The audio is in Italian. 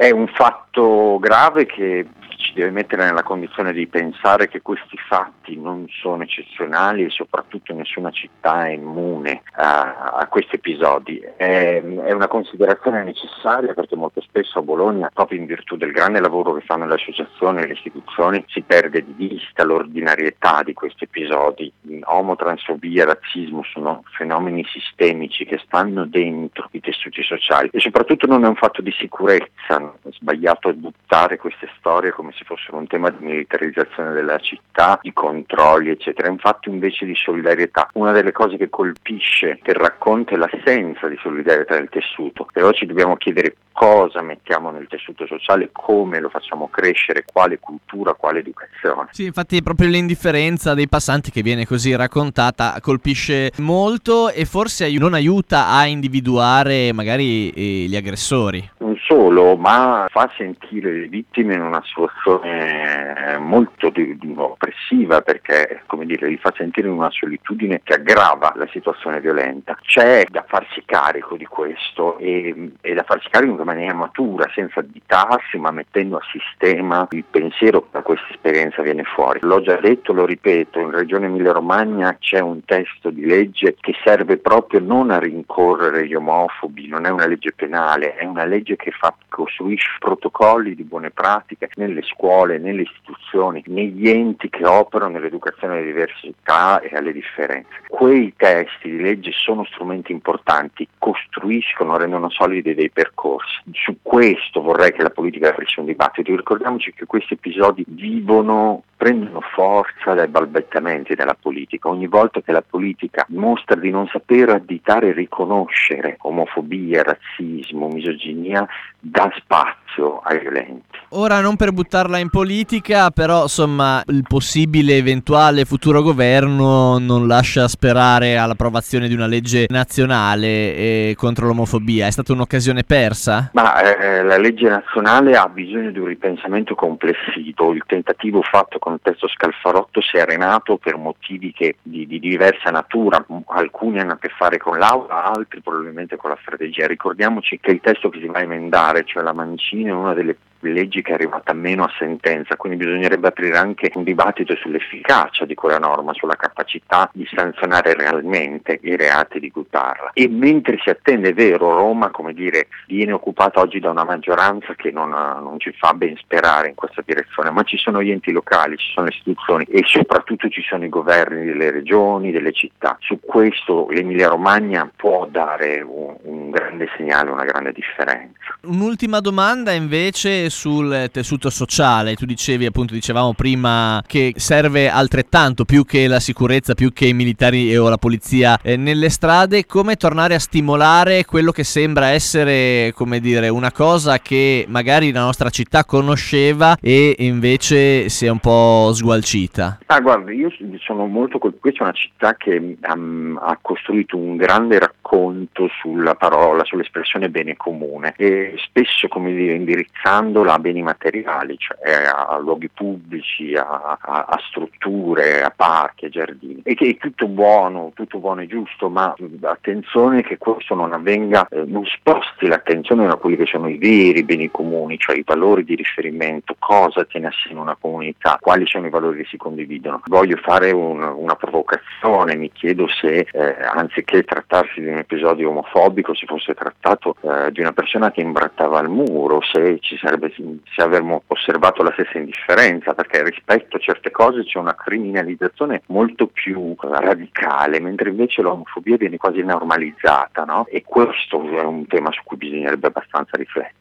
È un fatto grave che ci deve mettere nella condizione di pensare che questi fatti non sono eccezionali e soprattutto nessuna città è immune a, a questi episodi. È, è, una considerazione necessaria perché molto spesso a Bologna, proprio in virtù del grande lavoro che fanno le associazioni e le istituzioni, si perde di vista l'ordinarietà di questi episodi. Omotransfobia, razzismo sono fenomeni sistemici che stanno dentro i tessuti sociali e soprattutto non è un fatto di sicurezza, è sbagliato buttare queste storie come se fossero un tema di militarizzazione della città, di controlli, eccetera. Infatti invece di solidarietà. Una delle cose che colpisce del racconto è l'assenza di solidarietà nel tessuto, però ci dobbiamo chiedere cosa mettiamo nel tessuto sociale, come lo facciamo crescere, quale cultura, quale educazione. Sì, infatti proprio l'indifferenza dei passanti che viene così raccontata colpisce molto e forse non aiuta a individuare magari eh, gli aggressori. Non solo, ma fa sentire le vittime in una situazione molto di, di oppressiva perché dire, li fa sentire in una solitudine che aggrava la situazione violenta. C'è da farsi carico di questo e, e da farsi carico in maniera matura, senza additarsi, ma mettendo a sistema il pensiero che da questa esperienza viene fuori. L'ho già detto, lo ripeto, in Regione Emilia-Romagna c'è un testo di legge che serve proprio non a rincorrere gli omofobi, non è una legge penale, è una legge che fa, costruisce protocolli di buone pratiche nelle scuole, nelle istituzioni, negli enti che operano nell'educazione alle diversità e alle differenze. Quei testi di legge sono strumenti importanti, costruiscono, rendono solidi dei percorsi su questo vorrei che la politica aprisse un dibattito. Ricordiamoci che questi episodi vivono, prendono forza dai balbettamenti della politica. Ogni volta che la politica mostra di non sapere additare e riconoscere omofobia, razzismo, misoginia, dà spazio ai violenti. Ora non per buttarla in politica, però insomma il possibile eventuale futuro governo non lascia sperare all'approvazione di una legge nazionale eh, contro l'omofobia. È stata un'occasione persa? Ma eh, la legge nazionale ha bisogno di un ripensamento complessivo. Il tentativo fatto con il testo Scalfarotto si è arenato per motivi che, di, di, diversa natura. Alcuni hanno a che fare con l'aula, altri probabilmente con la strategia. Ricordiamoci che il testo che si va a emendare, cioè la Mancina, è una delle leggi che è arrivata meno a sentenza, quindi bisognerebbe aprire anche un dibattito sull'efficacia di quella norma, sulla capacità di sanzionare realmente i reati di cui parla. E mentre si attende, è vero, Roma, come dire, viene occupata oggi da una maggioranza che non, non ci fa ben sperare in questa direzione, ma ci sono gli enti locali, ci sono le istituzioni e soprattutto ci sono i governi delle regioni, delle città. Su questo l'Emilia Romagna può dare un, un grande segnale, una grande differenza. Un'ultima domanda invece sul tessuto sociale, tu dicevi appunto, dicevamo prima che serve altrettanto più che la sicurezza, più che i militari o la polizia eh, nelle strade, come tornare a stimolare quello che sembra essere, come dire, una cosa che magari la nostra città conosceva e invece si è un po' sgualcita? Ah, guarda, io sono molto colpito, questa è una città che um, ha costruito un grande racconto sulla parola, sull'espressione bene comune e spesso, come dire, indirizzando a beni materiali, cioè a luoghi pubblici, a, a, a strutture, a parchi, a giardini. E che è tutto buono, tutto buono e giusto, ma attenzione che questo non avvenga, eh, non sposti l'attenzione da quelli che sono i veri beni comuni, cioè i valori di riferimento, cosa tiene assieme una comunità, quali sono i valori che si condividono. Voglio fare un, una provocazione, mi chiedo se eh, anziché trattarsi di un episodio omofobico si fosse trattato eh, di una persona che imbrattava al muro, se ci sarebbe se avremmo osservato la stessa indifferenza, perché rispetto a certe cose c'è una criminalizzazione molto più radicale, mentre invece l'omofobia viene quasi normalizzata, no? E questo è un tema su cui bisognerebbe abbastanza riflettere.